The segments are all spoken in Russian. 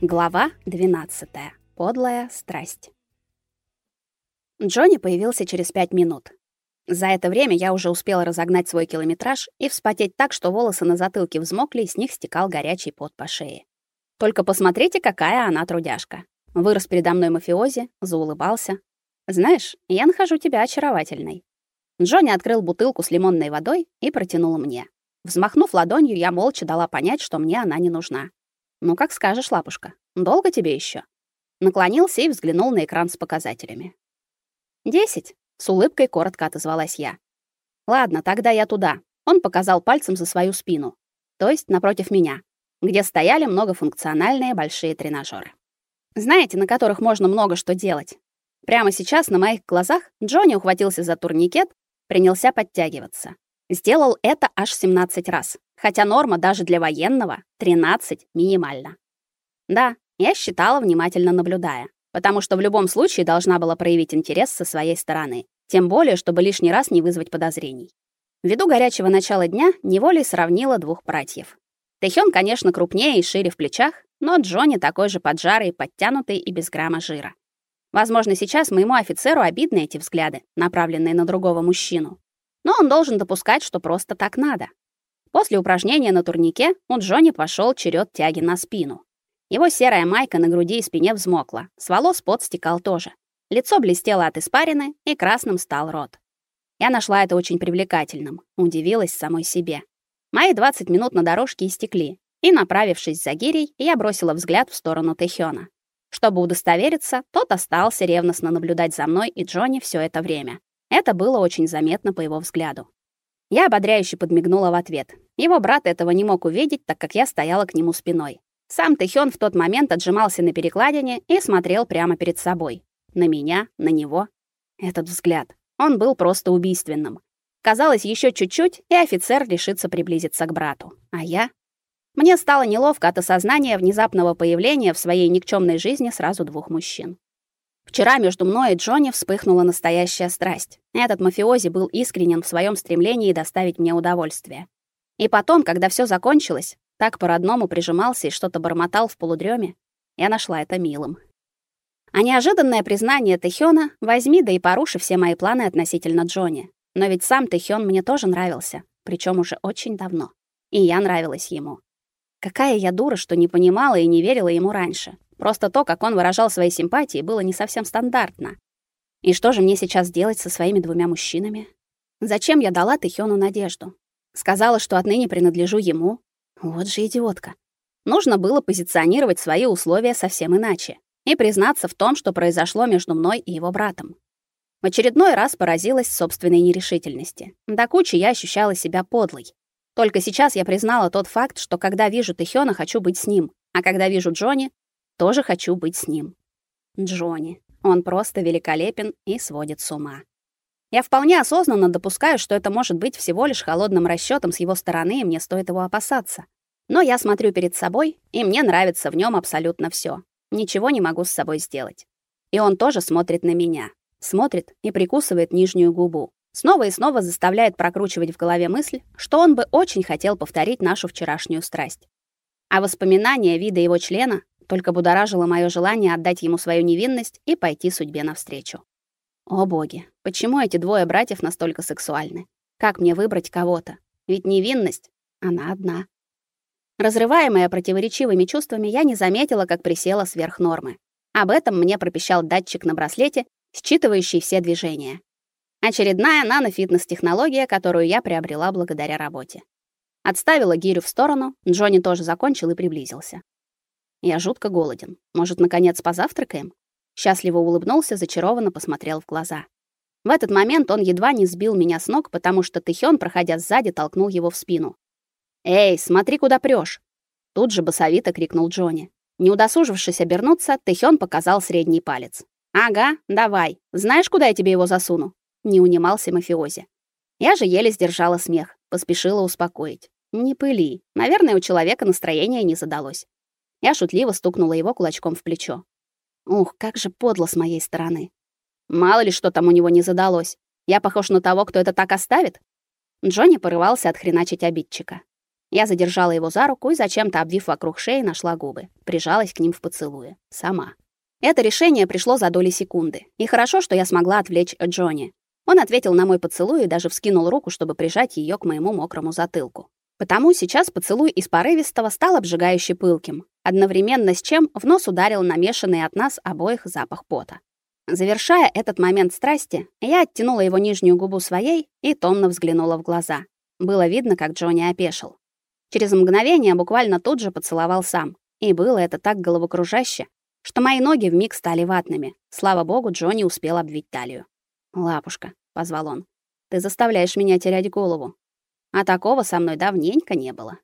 Глава 12. Подлая страсть. Джонни появился через пять минут. За это время я уже успела разогнать свой километраж и вспотеть так, что волосы на затылке взмокли, и с них стекал горячий пот по шее. Только посмотрите, какая она трудяжка. Вырос передо мной мафиози, заулыбался. Знаешь, я нахожу тебя очаровательной. Джонни открыл бутылку с лимонной водой и протянул мне. Взмахнув ладонью, я молча дала понять, что мне она не нужна. Ну как скажешь, лапушка. Долго тебе еще? Наклонился и взглянул на экран с показателями. «Десять», — с улыбкой коротко отозвалась я. «Ладно, тогда я туда». Он показал пальцем за свою спину, то есть напротив меня, где стояли многофункциональные большие тренажеры. Знаете, на которых можно много что делать. Прямо сейчас на моих глазах Джонни ухватился за турникет, принялся подтягиваться. Сделал это аж 17 раз, хотя норма даже для военного 13 минимально. Да, я считала, внимательно наблюдая, потому что в любом случае должна была проявить интерес со своей стороны, тем более, чтобы лишний раз не вызвать подозрений. Ввиду горячего начала дня неволей сравнила двух братьев. Тэхён, конечно, крупнее и шире в плечах, но Джонни такой же поджарый, подтянутый и без грамма жира. Возможно, сейчас моему офицеру обидны эти взгляды, направленные на другого мужчину. Но он должен допускать, что просто так надо. После упражнения на турнике у Джонни пошел черед тяги на спину. Его серая майка на груди и спине взмокла, с волос пот стекал тоже. Лицо блестело от испарины, и красным стал рот. Я нашла это очень привлекательным, удивилась самой себе. Мои 20 минут на дорожке истекли, и, направившись за гирей, я бросила взгляд в сторону Тэхёна. Чтобы удостовериться, тот остался ревностно наблюдать за мной и Джонни все это время. Это было очень заметно по его взгляду. Я ободряюще подмигнула в ответ. Его брат этого не мог увидеть, так как я стояла к нему спиной. Сам Тэхён в тот момент отжимался на перекладине и смотрел прямо перед собой. На меня, на него. Этот взгляд. Он был просто убийственным. Казалось, еще чуть-чуть, и офицер решится приблизиться к брату. А я? Мне стало неловко от осознания внезапного появления в своей никчемной жизни сразу двух мужчин. Вчера между мной и Джонни вспыхнула настоящая страсть. Этот мафиози был искренен в своем стремлении доставить мне удовольствие. И потом, когда все закончилось, так по-родному прижимался и что-то бормотал в полудреме, я нашла это милым. А неожиданное признание Тэхёна возьми да и поруши все мои планы относительно Джонни. Но ведь сам Тэхён мне тоже нравился, причем уже очень давно. И я нравилась ему. Какая я дура, что не понимала и не верила ему раньше. Просто то, как он выражал свои симпатии, было не совсем стандартно. И что же мне сейчас делать со своими двумя мужчинами? Зачем я дала Тэхёну надежду? Сказала, что отныне принадлежу ему. Вот же идиотка. Нужно было позиционировать свои условия совсем иначе и признаться в том, что произошло между мной и его братом. В очередной раз поразилась собственной нерешительности. До кучи я ощущала себя подлой. Только сейчас я признала тот факт, что когда вижу Тэхёна, хочу быть с ним, а когда вижу Джонни, тоже хочу быть с ним. Джонни. Он просто великолепен и сводит с ума. Я вполне осознанно допускаю, что это может быть всего лишь холодным расчётом с его стороны, и мне стоит его опасаться. Но я смотрю перед собой, и мне нравится в нём абсолютно всё. Ничего не могу с собой сделать. И он тоже смотрит на меня. Смотрит и прикусывает нижнюю губу. Снова и снова заставляет прокручивать в голове мысль, что он бы очень хотел повторить нашу вчерашнюю страсть. А воспоминания вида его члена только будоражило мое желание отдать ему свою невинность и пойти судьбе навстречу. О боги, почему эти двое братьев настолько сексуальны? Как мне выбрать кого-то? Ведь невинность, она одна. Разрываемая противоречивыми чувствами, я не заметила, как присела сверх нормы. Об этом мне пропищал датчик на браслете, считывающий все движения. Очередная нанофитнес-технология, которую я приобрела благодаря работе. Отставила гирю в сторону, Джонни тоже закончил и приблизился. Я жутко голоден. Может, наконец позавтракаем? Счастливо улыбнулся, зачарованно посмотрел в глаза. В этот момент он едва не сбил меня с ног, потому что Тэхён, проходя сзади, толкнул его в спину. «Эй, смотри, куда прёшь!» Тут же басовито крикнул Джонни. Не удосужившись обернуться, Тэхён показал средний палец. «Ага, давай. Знаешь, куда я тебе его засуну?» Не унимался мафиози. Я же еле сдержала смех, поспешила успокоить. «Не пыли. Наверное, у человека настроение не задалось. Я шутливо стукнула его кулачком в плечо. Ух, как же подло с моей стороны. Мало ли что там у него не задалось. Я похож на того, кто это так оставит? Джонни порывался отхреначить обидчика. Я задержала его за руку и зачем-то обвив вокруг шеи, нашла губы, прижалась к ним в поцелуе, сама. Это решение пришло за доли секунды. И хорошо, что я смогла отвлечь Джонни. Он ответил на мой поцелуй и даже вскинул руку, чтобы прижать ее к моему мокрому затылку. Потому сейчас поцелуй из порывистого стал обжигающе пылким, одновременно с чем в нос ударил намешанный от нас обоих запах пота. Завершая этот момент страсти, я оттянула его нижнюю губу своей и томно взглянула в глаза. Было видно, как Джонни опешил. Через мгновение буквально тут же поцеловал сам. И было это так головокружаще, что мои ноги вмиг стали ватными. Слава богу, Джонни успел обвить талию. "Лапушка", позвал он. "Ты заставляешь меня терять голову. А такого со мной давненько не было".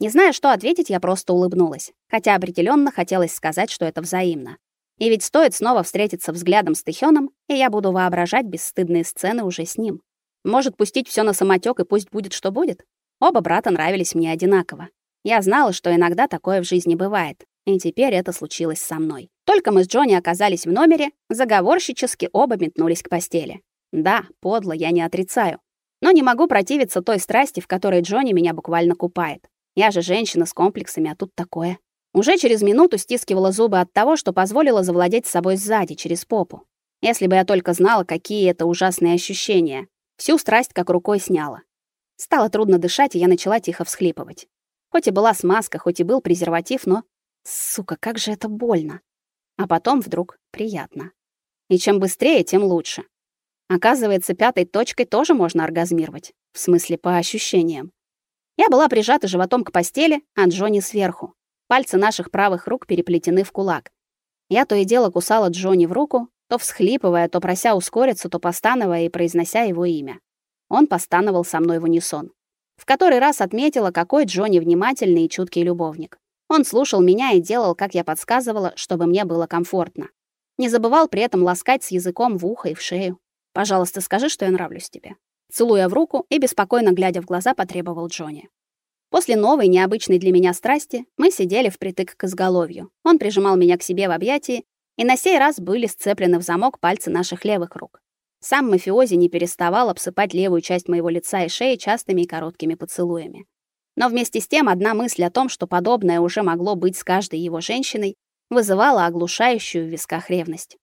Не зная, что ответить, я просто улыбнулась, хотя определенно хотелось сказать, что это взаимно. И ведь стоит снова встретиться взглядом с Тыхёном, и я буду воображать бесстыдные сцены уже с ним. Может, пустить все на самотек и пусть будет, что будет? Оба брата нравились мне одинаково. Я знала, что иногда такое в жизни бывает, и теперь это случилось со мной. Только мы с Джонни оказались в номере, заговорщически оба метнулись к постели. Да, подло, я не отрицаю. Но не могу противиться той страсти, в которой Джонни меня буквально купает. Я же женщина с комплексами, а тут такое. Уже через минуту стискивала зубы от того, что позволила завладеть собой сзади, через попу. Если бы я только знала, какие это ужасные ощущения. Всю страсть как рукой сняла. Стало трудно дышать, и я начала тихо всхлипывать. Хоть и была смазка, хоть и был презерватив, но Сука, как же это больно. А потом вдруг приятно. И чем быстрее, тем лучше. Оказывается, пятой точкой тоже можно оргазмировать, в смысле по ощущениям. Я была прижата животом к постели, а Джонни сверху. Пальцы наших правых рук переплетены в кулак. Я то и дело кусала Джонни в руку, то всхлипывая, то прося ускориться, то постановая и произнося его имя. Он постановал со мной в унисон. В который раз отметила, какой Джонни внимательный и чуткий любовник. Он слушал меня и делал, как я подсказывала, чтобы мне было комфортно. Не забывал при этом ласкать с языком в ухо и в шею. Пожалуйста, скажи, что я нравлюсь тебе. Целуя в руку и беспокойно глядя в глаза, потребовал Джонни. После новой, необычной для меня страсти, мы сидели впритык к изголовью. Он прижимал меня к себе в объятии, и на сей раз были сцеплены в замок пальцы наших левых рук. Сам мафиози не переставал обсыпать левую часть моего лица и шеи частыми и короткими поцелуями. Но вместе с тем одна мысль о том, что подобное уже могло быть с каждой его женщиной, вызывала оглушающую в висках ревность.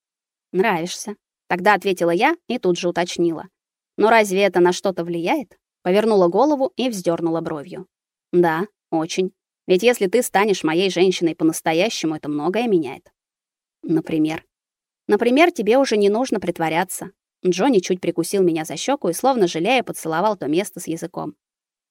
Нравишься, тогда ответила я и тут же уточнила. Но разве это на что-то влияет? Повернула голову и вздернула бровью. Да, очень. Ведь если ты станешь моей женщиной по-настоящему, это многое меняет. Например, например, тебе уже не нужно притворяться. Джонни чуть прикусил меня за щеку и словно жалея поцеловал то место с языком.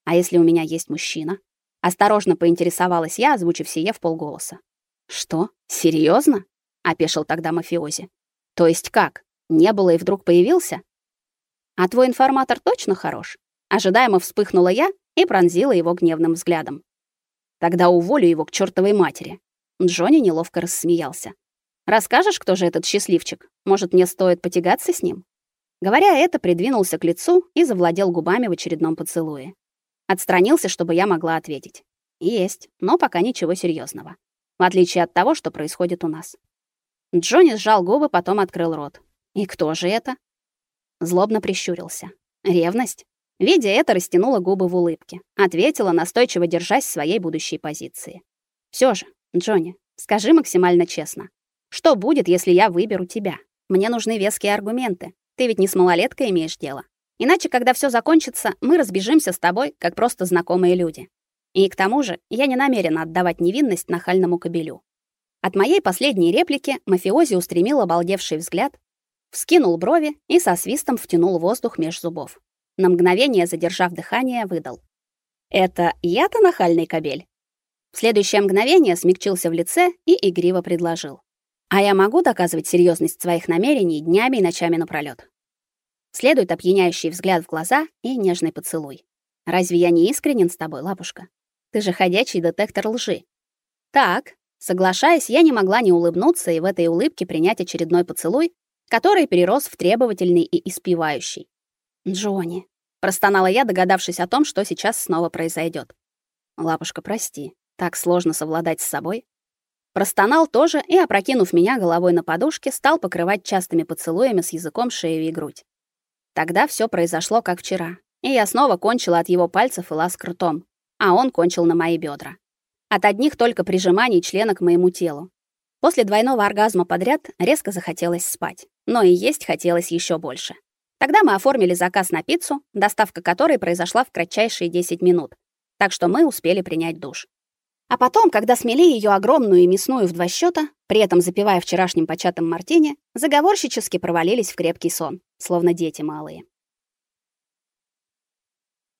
А если у меня есть мужчина? Осторожно поинтересовалась я, озвучив сие в полголоса. Что? Серьезно? опешил тогда мафиози. То есть как? Не было и вдруг появился? А твой информатор точно хорош? Ожидаемо вспыхнула я и пронзила его гневным взглядом. Тогда уволю его к чёртовой матери. Джонни неловко рассмеялся. Расскажешь, кто же этот счастливчик? Может, мне стоит потягаться с ним? Говоря это, придвинулся к лицу и завладел губами в очередном поцелуе. Отстранился, чтобы я могла ответить. Есть, но пока ничего серьезного. В отличие от того, что происходит у нас. Джонни сжал губы, потом открыл рот. И кто же это? Злобно прищурился. Ревность. Видя это, растянула губы в улыбке, ответила, настойчиво держась своей будущей позиции. Все же, Джонни, скажи максимально честно. Что будет, если я выберу тебя? Мне нужны веские аргументы. Ты ведь не с малолеткой имеешь дело. Иначе, когда все закончится, мы разбежимся с тобой, как просто знакомые люди. И к тому же, я не намерена отдавать невинность нахальному кобелю. От моей последней реплики мафиози устремил обалдевший взгляд, вскинул брови и со свистом втянул воздух меж зубов. На мгновение, задержав дыхание, выдал: "Это я-то нахальный кобель". В следующее мгновение смягчился в лице и игриво предложил: "А я могу доказывать серьезность своих намерений днями и ночами напролёт. Следует опьяняющий взгляд в глаза и нежный поцелуй. Разве я не искренен с тобой, лапушка? Ты же ходячий детектор лжи. Так, соглашаясь, я не могла не улыбнуться и в этой улыбке принять очередной поцелуй, который перерос в требовательный и испевающий. Джонни, простонала я, догадавшись о том, что сейчас снова произойдет. Лапушка, прости. Так сложно совладать с собой. Простонал тоже и, опрокинув меня головой на подушке, стал покрывать частыми поцелуями с языком шею и грудь. Тогда все произошло как вчера. и я снова кончила от его пальцев и ласк ртом, а он кончил на мои бедра. От одних только прижиманий члена к моему телу. После двойного оргазма подряд резко захотелось спать, но и есть хотелось еще больше. Тогда мы оформили заказ на пиццу, доставка которой произошла в кратчайшие 10 минут, так что мы успели принять душ. А потом, когда смели ее огромную и мясную в два счета, при этом запивая вчерашним початым мартини, заговорщически провалились в крепкий сон, словно дети малые.